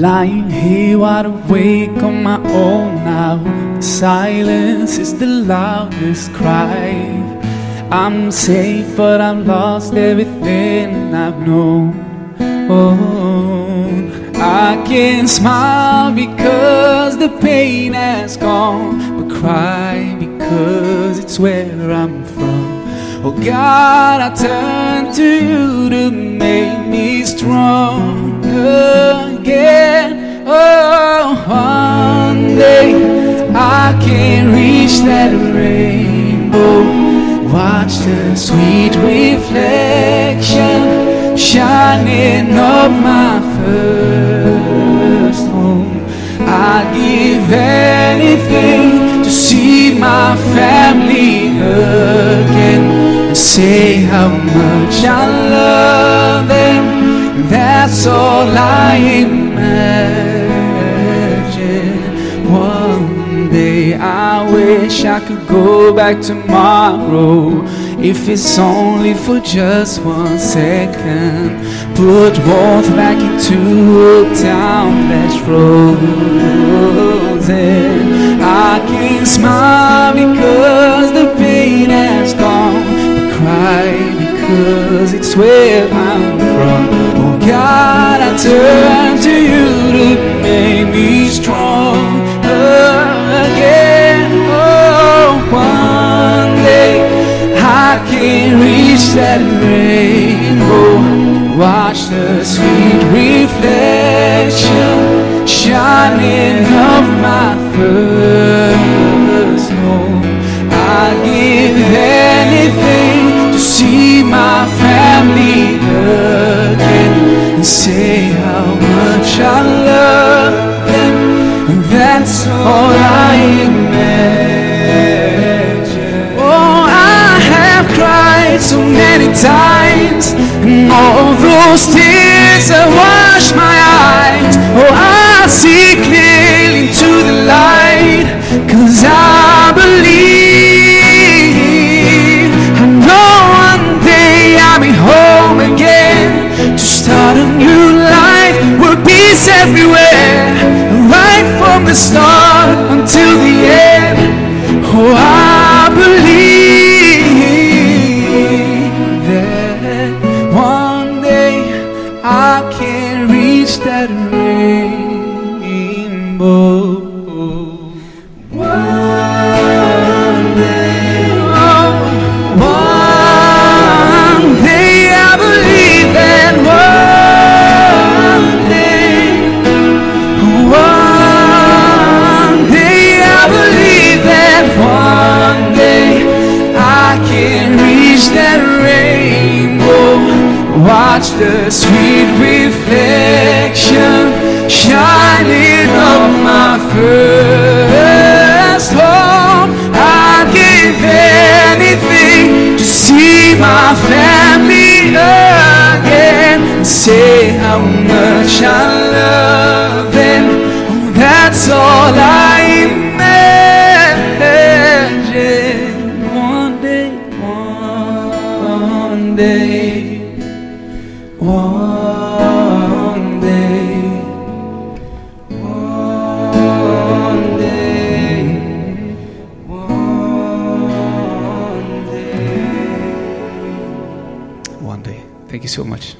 Lying here wide awake on my own now. Silence is the loudest cry. I'm safe, but I've lost everything I've known. Oh, I can smile because the pain has gone, but cry because it's where I'm from. Oh God, I turn to you to make me strong again. Oh, one day I can reach that rainbow. Watch the sweet reflection shining up my first home. I'd give anything to see my family again and say how much I love them. That's all I imagine. One day I wish I could go back tomorrow. If it's only for just one second, put warmth back into a town that's frozen. I can smile because the pain has gone, but cry because it's where I'm from. Turn to you to make me strong again. Oh, one day I can reach that rainbow. Watch the sweet reflection that's all I imagine. Oh, I have cried so many times, and all those tears the sweet reflection shining of my first home. I'd give anything to see my family again and say how much I love them. Oh, that's all I one day, one day, one day. One day. Thank you so much.